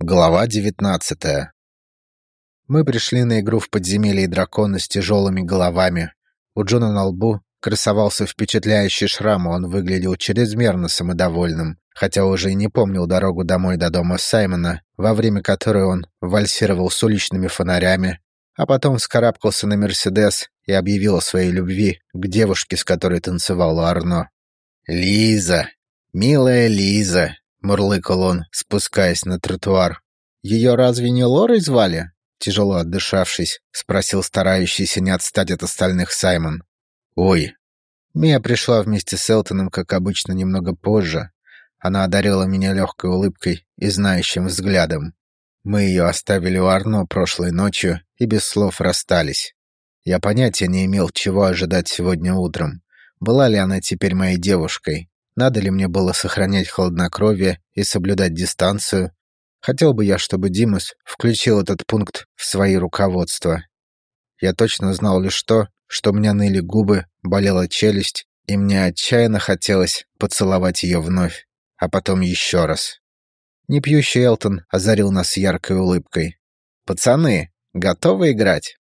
Глава девятнадцатая. Мы пришли на игру в подземелье дракона с тяжелыми головами. У Джона на лбу красовался впечатляющий шрам, он выглядел чрезмерно самодовольным, хотя уже и не помнил дорогу домой до дома Саймона, во время которой он вальсировал с уличными фонарями, а потом вскарабкался на Мерседес и объявил о своей любви к девушке, с которой танцевала Арно. «Лиза! Милая Лиза!» Мурлыкал он, спускаясь на тротуар. «Ее разве не Лорой звали?» Тяжело отдышавшись, спросил старающийся не отстать от остальных Саймон. «Ой». Мия пришла вместе с Элтоном, как обычно, немного позже. Она одарила меня легкой улыбкой и знающим взглядом. Мы ее оставили у Арно прошлой ночью и без слов расстались. Я понятия не имел, чего ожидать сегодня утром. Была ли она теперь моей девушкой? Надо ли мне было сохранять хладнокровие и соблюдать дистанцию? Хотел бы я, чтобы Димас включил этот пункт в свои руководства. Я точно знал лишь то, что у меня ныли губы, болела челюсть, и мне отчаянно хотелось поцеловать ее вновь, а потом еще раз. Непьющий Элтон озарил нас яркой улыбкой. «Пацаны, готовы играть?»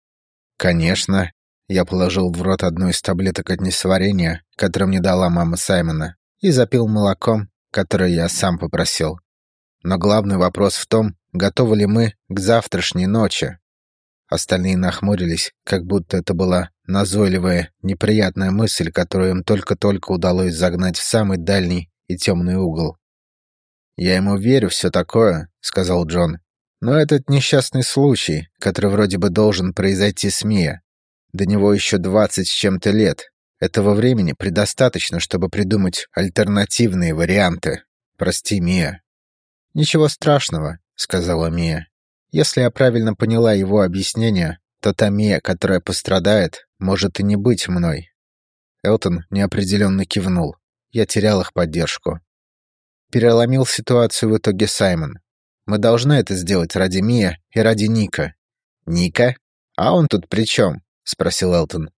«Конечно». Я положил в рот одну из таблеток от несварения, которую мне дала мама Саймона и запил молоком, которое я сам попросил. Но главный вопрос в том, готовы ли мы к завтрашней ночи. Остальные нахмурились, как будто это была назойливая, неприятная мысль, которую им только-только удалось загнать в самый дальний и темный угол. «Я ему верю, все такое», — сказал Джон. «Но этот несчастный случай, который вроде бы должен произойти с Мия, до него еще двадцать с чем-то лет, этого времени предостаточно, чтобы придумать альтернативные варианты. Прости, Мия». «Ничего страшного», — сказала Мия. «Если я правильно поняла его объяснение, то та Мия, которая пострадает, может и не быть мной». Элтон неопределенно кивнул. Я терял их поддержку. Переломил ситуацию в итоге Саймон. Мы должны это сделать ради Мия и ради Ника. «Ника? А он тут при чем?» — спросил Элтон.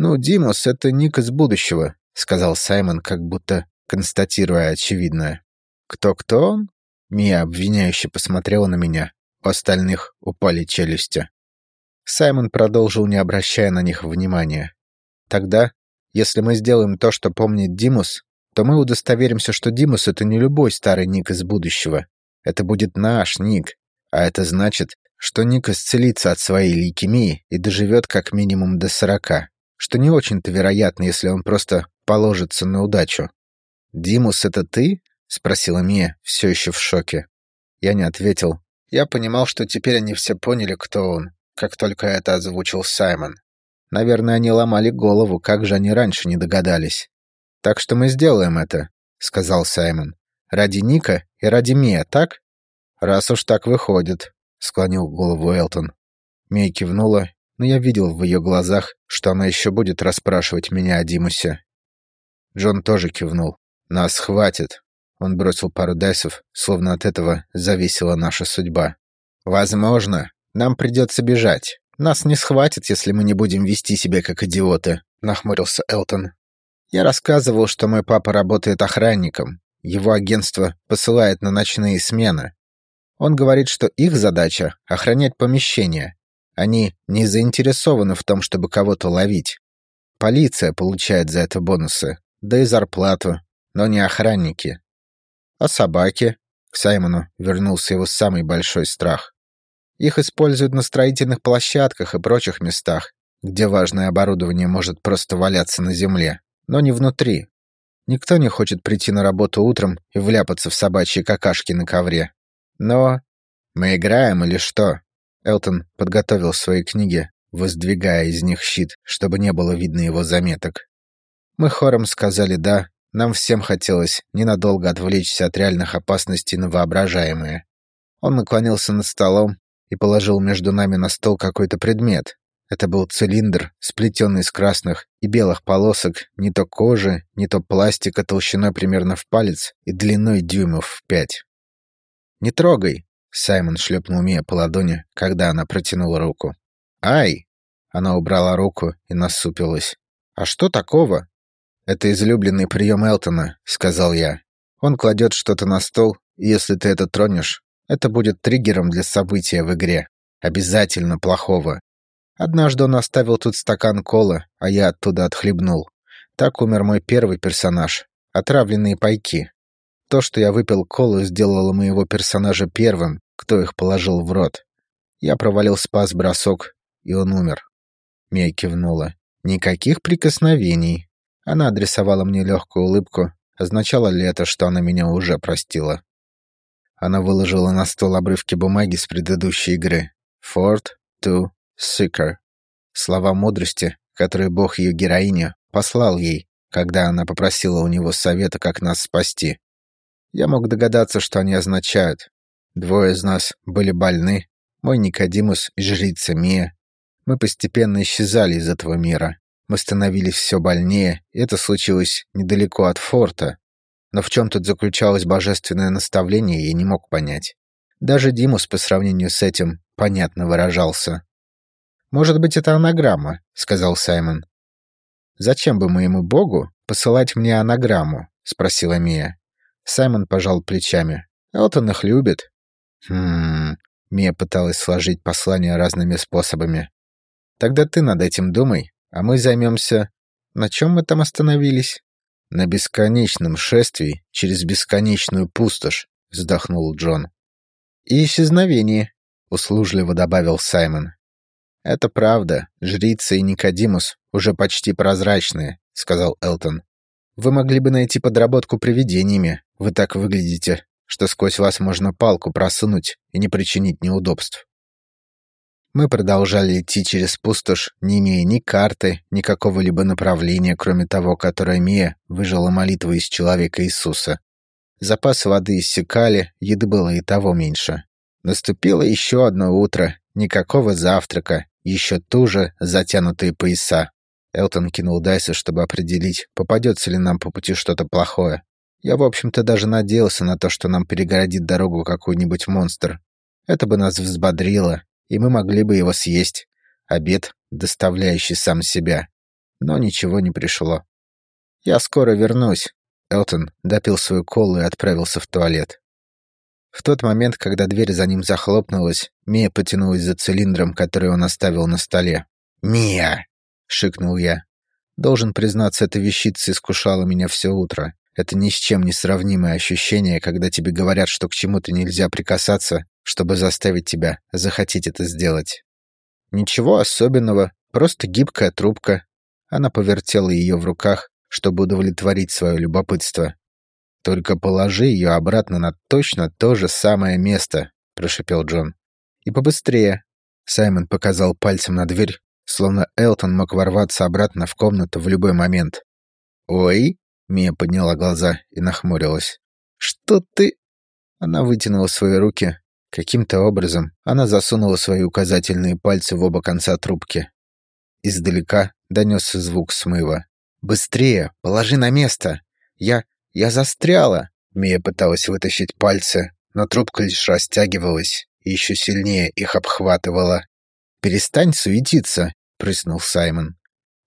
«Ну, Димус — это ник из будущего», — сказал Саймон, как будто констатируя очевидное. «Кто-кто он?» Мия обвиняюще посмотрела на меня. У остальных упали челюсти. Саймон продолжил, не обращая на них внимания. «Тогда, если мы сделаем то, что помнит Димус, то мы удостоверимся, что Димус — это не любой старый ник из будущего. Это будет наш ник. А это значит, что ник исцелится от своей лейкемии и доживет как минимум до сорока что не очень-то вероятно, если он просто положится на удачу. «Димус, это ты?» — спросила Мия, все еще в шоке. Я не ответил. Я понимал, что теперь они все поняли, кто он, как только это озвучил Саймон. Наверное, они ломали голову, как же они раньше не догадались. «Так что мы сделаем это», — сказал Саймон. «Ради Ника и ради Мия, так?» «Раз уж так выходит», — склонил голову Элтон. Мия кивнула но я видел в ее глазах, что она еще будет расспрашивать меня о Димусе. Джон тоже кивнул. «Нас хватит!» Он бросил пару дайсов, словно от этого зависела наша судьба. «Возможно, нам придется бежать. Нас не схватят, если мы не будем вести себя как идиоты», — нахмурился Элтон. «Я рассказывал, что мой папа работает охранником. Его агентство посылает на ночные смены. Он говорит, что их задача — охранять помещение, они не заинтересованы в том, чтобы кого-то ловить. Полиция получает за это бонусы, да и зарплату, но не охранники. А собаки? К Саймону вернулся его самый большой страх. Их используют на строительных площадках и прочих местах, где важное оборудование может просто валяться на земле, но не внутри. Никто не хочет прийти на работу утром и вляпаться в собачьи какашки на ковре. Но мы играем или что? Элтон подготовил свои книги, воздвигая из них щит, чтобы не было видно его заметок. Мы хором сказали «да», нам всем хотелось ненадолго отвлечься от реальных опасностей на воображаемые. Он наклонился над столом и положил между нами на стол какой-то предмет. Это был цилиндр, сплетенный из красных и белых полосок, не то кожи, не то пластика толщиной примерно в палец и длиной дюймов в пять. «Не трогай», Саймон шлепнул Мия по ладони, когда она протянула руку. «Ай!» Она убрала руку и насупилась. «А что такого?» «Это излюбленный прием Элтона», — сказал я. «Он кладет что-то на стол, и если ты это тронешь, Это будет триггером для события в игре. Обязательно плохого. Однажды он оставил тут стакан колы, а я оттуда отхлебнул. Так умер мой первый персонаж. Отравленные пайки. То, что я выпил колу, сделало моего персонажа первым, кто их положил в рот. Я провалил спас-бросок, и он умер. Мия кивнула. Никаких прикосновений. Она адресовала мне легкую улыбку. Означало ли это, что она меня уже простила? Она выложила на стол обрывки бумаги с предыдущей игры. Ford to Seeker. Слова мудрости, которые бог ее героиня послал ей, когда она попросила у него совета, как нас спасти. Я мог догадаться, что они означают. Двое из нас были больны, мой Никодимус и жрица Мия. Мы постепенно исчезали из этого мира. Мы становились все больнее, и это случилось недалеко от форта, но в чем тут заключалось божественное наставление, я не мог понять. Даже Димус по сравнению с этим понятно выражался. «Может быть, это анаграмма», — сказал Саймон. «Зачем бы моему богу посылать мне анаграмму?» — спросила Мия. Саймон пожал плечами. «Элтон их любит». «Хм...» — Мия пыталась сложить послание разными способами. «Тогда ты над этим думай, а мы займемся...» «На чем мы там остановились?» «На бесконечном шествии через бесконечную пустошь», — вздохнул Джон. «И исчезновение», — услужливо добавил Саймон. «Это правда. Жрица и Никодимус уже почти прозрачные», — сказал Элтон. «Вы могли бы найти подработку привидениями. Вы так выглядите, что сквозь вас можно палку просунуть и не причинить неудобств». Мы продолжали идти через пустошь, не имея ни карты, ни какого-либо направления, кроме того, которое Мия выжила молитву из человека Иисуса. Запасы воды иссякали, еды было и того меньше. Наступило еще одно утро, никакого завтрака, еще туже затянутые пояса. Элтон кинул Дайса, чтобы определить, попадется ли нам по пути что-то плохое. Я, в общем-то, даже надеялся на то, что нам перегородит дорогу какой-нибудь монстр. Это бы нас взбодрило, и мы могли бы его съесть. Обед, доставляющий сам себя. Но ничего не пришло. «Я скоро вернусь». Элтон допил свою колу и отправился в туалет. В тот момент, когда дверь за ним захлопнулась, Мия потянулась за цилиндром, который он оставил на столе. «Мия!» — шикнул я. Должен признаться, эта вещица искушала меня все утро. Это ни с чем не сравнимое ощущение, когда тебе говорят, что к чему-то нельзя прикасаться, чтобы заставить тебя захотеть это сделать. Ничего особенного, просто гибкая трубка. Она повертела ее в руках, чтобы удовлетворить свое любопытство. «Только положи ее обратно на точно то же самое место», — прошепел Джон. «И побыстрее». Саймон показал пальцем на дверь, словно Элтон мог ворваться обратно в комнату в любой момент. «Ой!» — Мия подняла глаза и нахмурилась. «Что ты...» Она вытянула свои руки, Каким-то образом она засунула свои указательные пальцы в оба конца трубки. Издалека донесся звук смыва. «Быстрее! Положи на место! Я... я застряла!» Мия пыталась вытащить пальцы, но трубка лишь растягивалась и еще сильнее их обхватывала. «Перестань суетиться!» — прыснул Саймон.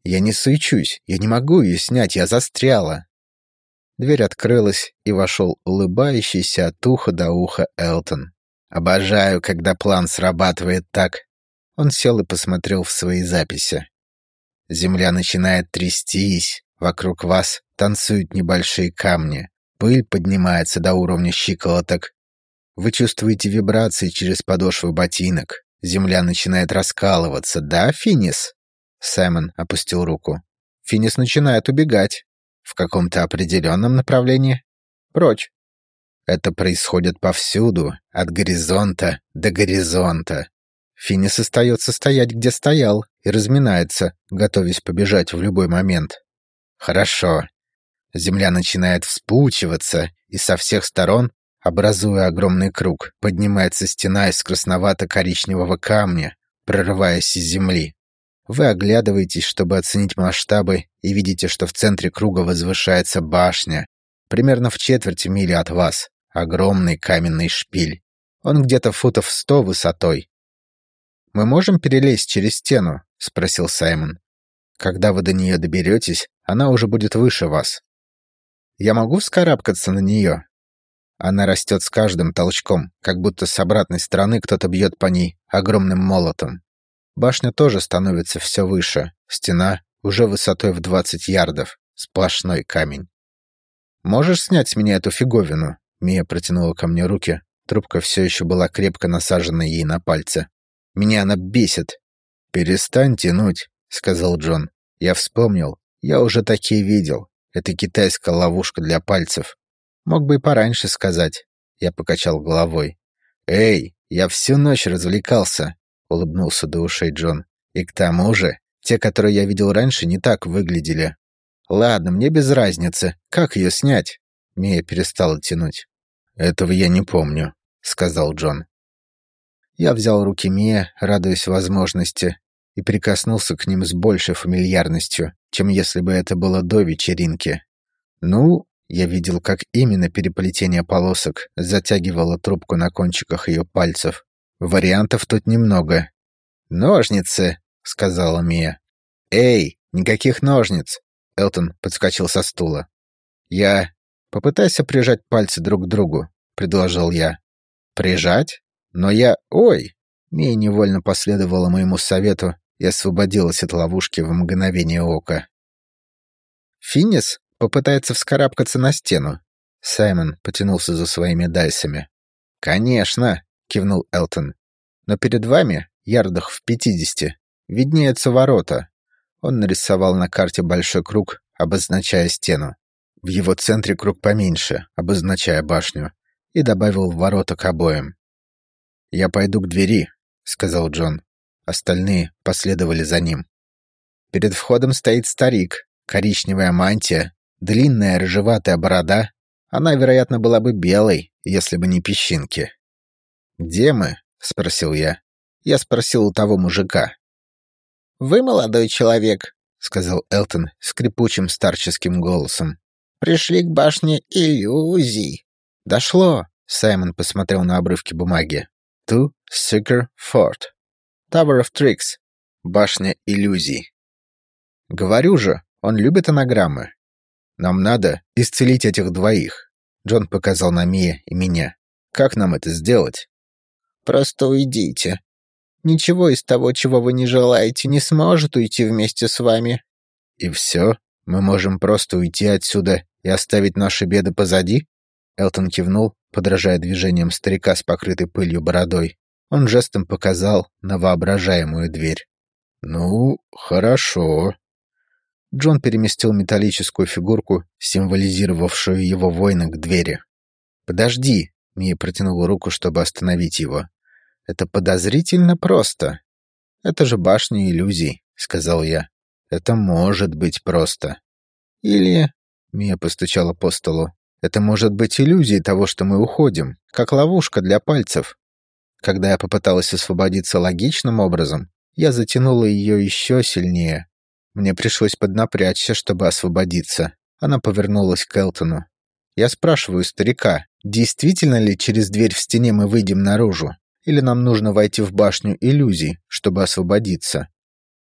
«Я не суечусь, я не могу ее снять, я застряла!» Дверь открылась, и вошел улыбающийся от уха до уха Элтон. Обожаю, когда план срабатывает так. Он сел и посмотрел в свои записи. Земля начинает трястись, вокруг вас танцуют небольшие камни, пыль поднимается до уровня щиколоток. Вы чувствуете вибрации через подошвы ботинок. Земля начинает раскалываться, да, Финис? Саймон опустил руку. Финис начинает убегать. В каком-то определенном направлении. Прочь. Это происходит повсюду, от горизонта до горизонта. Финис остается стоять, где стоял, и разминается, готовясь побежать в любой момент. Хорошо. Земля начинает вспучиваться, и со всех сторон, образуя огромный круг, поднимается стена из красновато-коричневого камня, прорываясь из земли. Вы оглядываетесь, чтобы оценить масштабы, и видите, что в центре круга возвышается башня, примерно в четверти мили от вас. Огромный каменный шпиль. Он где-то футов сто высотой. «Мы можем перелезть через стену?» — спросил Саймон. «Когда вы до нее доберетесь, она уже будет выше вас. Я могу вскарабкаться на нее?» Она растет с каждым толчком, как будто с обратной стороны кто-то бьет по ней огромным молотом. Башня тоже становится все выше. Стена уже высотой в 20 ярдов. Сплошной камень. «Можешь снять с меня эту фиговину?» Мия протянула ко мне руки. Трубка все еще была крепко насажена ей на пальцы. «Меня она бесит!» «Перестань тянуть», — сказал Джон. «Я вспомнил. Я уже такие видел. Это китайская ловушка для пальцев. Мог бы и пораньше сказать». Я покачал головой. «Эй, я всю ночь развлекался», — улыбнулся до ушей Джон. «И к тому же, те, которые я видел раньше, не так выглядели. Ладно, мне без разницы. Как ее снять?» Мия перестала тянуть. «Этого я не помню», — сказал Джон. Я взял руки Мия, радуясь возможности, и прикоснулся к ним с большей фамильярностью, чем если бы это было до вечеринки. Ну, я видел, как именно переплетение полосок затягивало трубку на кончиках ее пальцев. Вариантов тут немного. «Ножницы!» — сказала Мия. «Эй, никаких ножниц!» Элтон подскочил со стула. «Я... Попытайся прижать пальцы друг к другу», — предложил я. «Прижать? Но я... Ой!» Мия невольно последовала моему совету и освободилась от ловушки в мгновение ока. «Финнис попытается вскарабкаться на стену». Саймон потянулся за своими дайсами. «Конечно!» — кивнул Элтон. «Но перед вами, ярдах в пятидесяти, виднеются ворота». Он нарисовал на карте большой круг, обозначая стену. В его центре круг поменьше, обозначая башню, и добавил ворота к обоим. «Я пойду к двери», — сказал Джон. Остальные последовали за ним. Перед входом стоит старик, коричневая мантия, длинная рыжеватая борода. Она, вероятно, была бы белой, если бы не песчинки. «Где мы?» — спросил я. Я спросил у того мужика. «Вы молодой человек», — сказал Элтон скрипучим старческим голосом. «Пришли к башне иллюзий». «Дошло», — Саймон посмотрел на обрывки бумаги. «To Seeker Fort». Tower of Tricks. Башня иллюзий. Говорю же, он любит анаграммы. Нам надо исцелить этих двоих. Джон показал на Мия и меня. Как нам это сделать? Просто уйдите. Ничего из того, чего вы не желаете, не сможет уйти вместе с вами. И все? Мы можем просто уйти отсюда и оставить наши беды позади? Элтон кивнул, подражая движениям старика с покрытой пылью бородой. Он жестом показал на воображаемую дверь. «Ну, хорошо». Джон переместил металлическую фигурку, символизировавшую его воина, к двери. «Подожди!» — Мия протянула руку, чтобы остановить его. «Это подозрительно просто. Это же башня иллюзий», — сказал я. «Это может быть просто». «Или...» — Мия постучала по столу. «Это может быть иллюзией того, что мы уходим, как ловушка для пальцев. Когда я попыталась освободиться логичным образом, я затянула ее еще сильнее. Мне пришлось поднапрячься, чтобы освободиться. Она повернулась к Элтону. Я спрашиваю старика, действительно ли через дверь в стене мы выйдем наружу, или нам нужно войти в башню иллюзий, чтобы освободиться?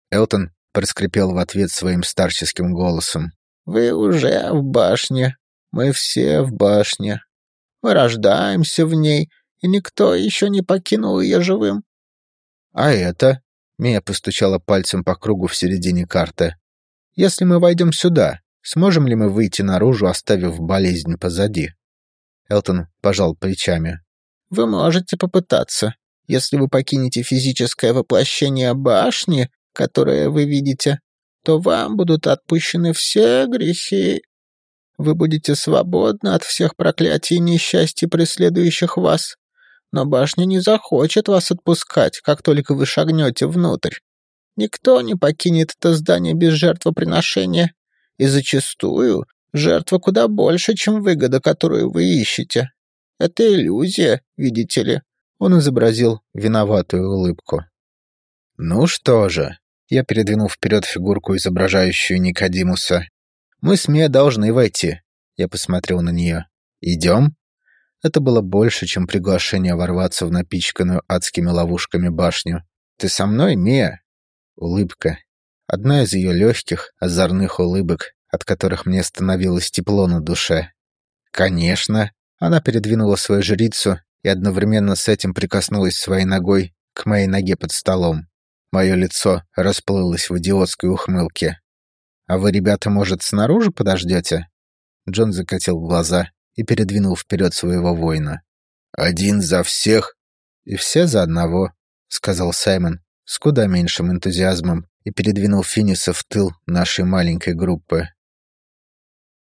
Элтон проскрипел в ответ своим старческим голосом. «Вы уже в башне. Мы все в башне. Мы рождаемся в ней и никто еще не покинул ее живым. А это? Мия постучала пальцем по кругу в середине карты. Если мы войдем сюда, сможем ли мы выйти наружу, оставив болезнь позади? Элтон пожал плечами. Вы можете попытаться. Если вы покинете физическое воплощение башни, которое вы видите, то вам будут отпущены все грехи. Вы будете свободны от всех проклятий и несчастий, преследующих вас но башня не захочет вас отпускать, как только вы шагнете внутрь. Никто не покинет это здание без жертвоприношения, и зачастую жертва куда больше, чем выгода, которую вы ищете. Это иллюзия, видите ли». Он изобразил виноватую улыбку. «Ну что же?» Я передвинул вперед фигурку, изображающую Никодимуса. «Мы с Мия должны войти». Я посмотрел на нее. «Идем?» Это было больше, чем приглашение ворваться в напичканную адскими ловушками башню. «Ты со мной, Мия?» Улыбка. Одна из ее легких, озорных улыбок, от которых мне становилось тепло на душе. «Конечно!» Она передвинула свою жрицу и одновременно с этим прикоснулась своей ногой к моей ноге под столом. Мое лицо расплылось в идиотской ухмылке. «А вы, ребята, может, снаружи подождете?» Джон закатил глаза и передвинул вперед своего воина. «Один за всех?» «И все за одного», — сказал Саймон с куда меньшим энтузиазмом и передвинул Финиса в тыл нашей маленькой группы.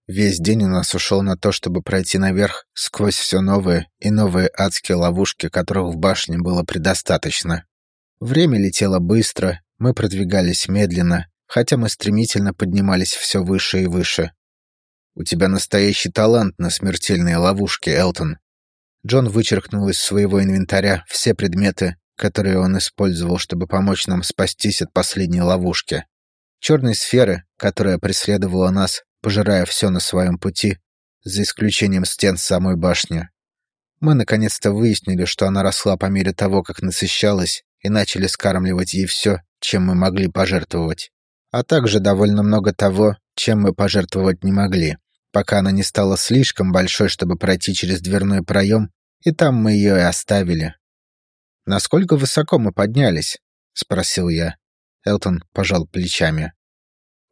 Весь день у нас ушел на то, чтобы пройти наверх сквозь все новые и новые адские ловушки, которых в башне было предостаточно. Время летело быстро, мы продвигались медленно, хотя мы стремительно поднимались все выше и выше. «У тебя настоящий талант на смертельные ловушки, Элтон». Джон вычеркнул из своего инвентаря все предметы, которые он использовал, чтобы помочь нам спастись от последней ловушки. Черной сферы, которая преследовала нас, пожирая все на своем пути, за исключением стен самой башни. Мы наконец-то выяснили, что она росла по мере того, как насыщалась, и начали скармливать ей все, чем мы могли пожертвовать. А также довольно много того, чем мы пожертвовать не могли, пока она не стала слишком большой, чтобы пройти через дверной проем, и там мы ее и оставили. «Насколько высоко мы поднялись?» — спросил я. Элтон пожал плечами.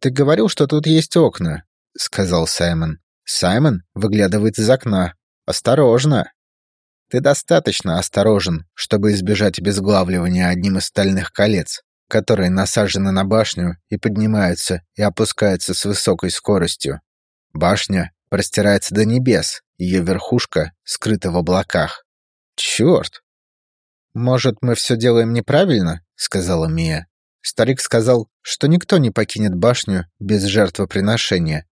«Ты говорил, что тут есть окна», — сказал Саймон. «Саймон выглядывает из окна. Осторожно!» «Ты достаточно осторожен, чтобы избежать обезглавливания одним из стальных колец, которые насажены на башню и поднимаются и опускаются с высокой скоростью. Башня простирается до небес, ее верхушка скрыта в облаках. Черт! Может, мы все делаем неправильно? сказала Мия. Старик сказал, что никто не покинет башню без жертвоприношения.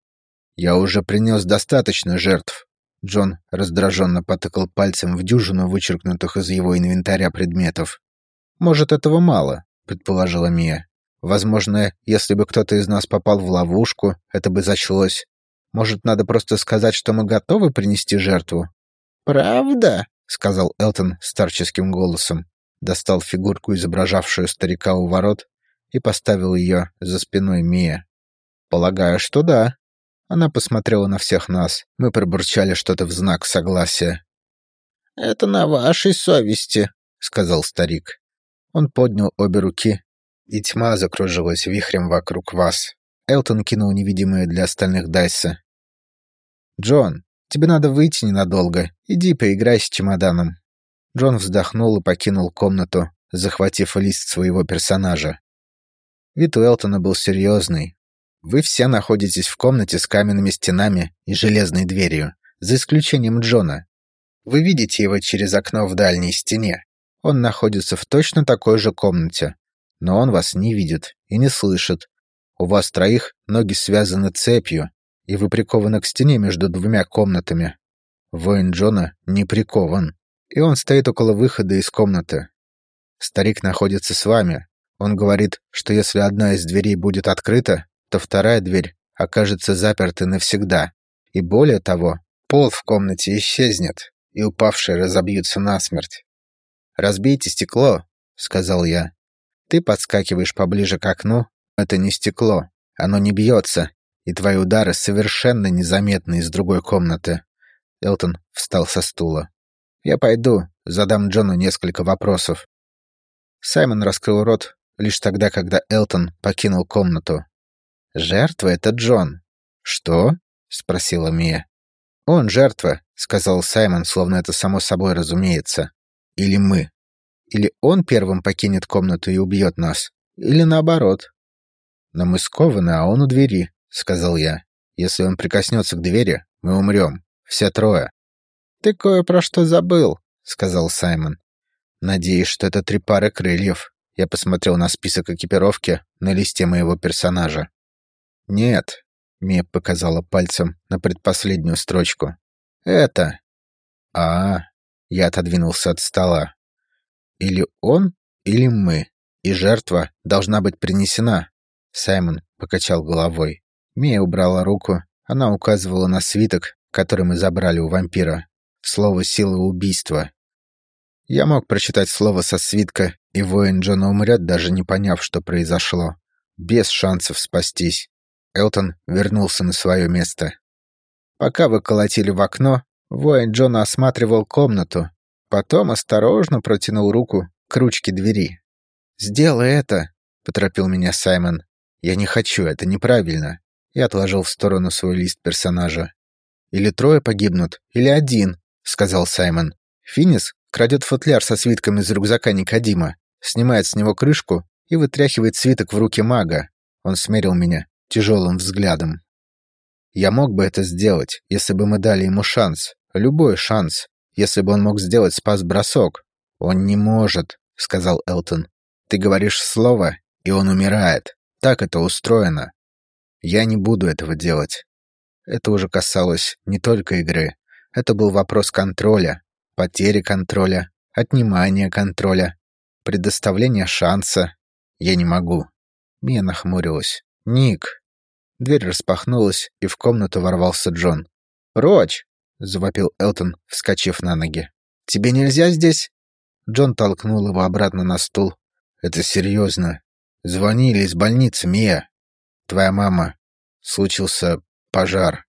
Я уже принес достаточно жертв. Джон раздраженно потыкал пальцем в дюжину вычеркнутых из его инвентаря предметов. Может, этого мало, предположила Мия. Возможно, если бы кто-то из нас попал в ловушку, это бы зачлось. Может, надо просто сказать, что мы готовы принести жертву? Правда? сказал Элтон старческим голосом, достал фигурку, изображавшую старика у ворот, и поставил ее за спиной Мия. Полагаю, что да. Она посмотрела на всех нас. Мы пробурчали что-то в знак согласия. Это на вашей совести, сказал старик. Он поднял обе руки, и тьма закружилась вихрем вокруг вас. Элтон кинул невидимые для остальных дайсы. «Джон, тебе надо выйти ненадолго. Иди поиграй с чемоданом». Джон вздохнул и покинул комнату, захватив лист своего персонажа. Вид у Элтона был серьезный. Вы все находитесь в комнате с каменными стенами и железной дверью, за исключением Джона. Вы видите его через окно в дальней стене. Он находится в точно такой же комнате, но он вас не видит и не слышит. У вас троих ноги связаны цепью, и вы прикованы к стене между двумя комнатами. Воин Джона не прикован, и он стоит около выхода из комнаты. Старик находится с вами. Он говорит, что если одна из дверей будет открыта, то вторая дверь окажется запертой навсегда. И более того, пол в комнате исчезнет, и упавшие разобьются насмерть. «Разбейте стекло», — сказал я. «Ты подскакиваешь поближе к окну. Это не стекло. Оно не бьется, и твои удары совершенно незаметны из другой комнаты». Элтон встал со стула. «Я пойду, задам Джону несколько вопросов». Саймон раскрыл рот лишь тогда, когда Элтон покинул комнату. «Жертва — это Джон». «Что?» — спросила Мия. «Он жертва», — сказал Саймон, словно это само собой разумеется. Или мы. Или он первым покинет комнату и убьет нас. Или наоборот. Но мы скованы, а он у двери, сказал я. Если он прикоснется к двери, мы умрем. Все трое. Ты кое про что забыл, сказал Саймон. Надеюсь, что это три пары крыльев. Я посмотрел на список экипировки на листе моего персонажа. Нет, Мия показала пальцем на предпоследнюю строчку. Это. А, я отодвинулся от стола. Или он, или мы. И жертва должна быть принесена. Саймон покачал головой. Мия убрала руку. Она указывала на свиток, который мы забрали у вампира. Слово силы убийства. Я мог прочитать слово со свитка, и воин Джона умрет, даже не поняв, что произошло. Без шансов спастись. Элтон вернулся на свое место. Пока вы колотили в окно, Воин Джона осматривал комнату, потом осторожно протянул руку к ручке двери. «Сделай это!» — поторопил меня Саймон. «Я не хочу, это неправильно». Я отложил в сторону свой лист персонажа. «Или трое погибнут, или один», — сказал Саймон. Финис крадет футляр со свитком из рюкзака Никодима, снимает с него крышку и вытряхивает свиток в руки мага. Он смерил меня тяжелым взглядом. Я мог бы это сделать, если бы мы дали ему шанс. Любой шанс. Если бы он мог сделать спас-бросок. Он не может, сказал Элтон. Ты говоришь слово, и он умирает. Так это устроено. Я не буду этого делать. Это уже касалось не только игры. Это был вопрос контроля, потери контроля, отнимания контроля, предоставления шанса. Я не могу. Мия нахмурилась. «Ник!» Дверь распахнулась, и в комнату ворвался Джон. «Роч!» — завопил Элтон, вскочив на ноги. «Тебе нельзя здесь?» Джон толкнул его обратно на стул. «Это серьезно. Звонили из больницы, Мия. Твоя мама. Случился пожар».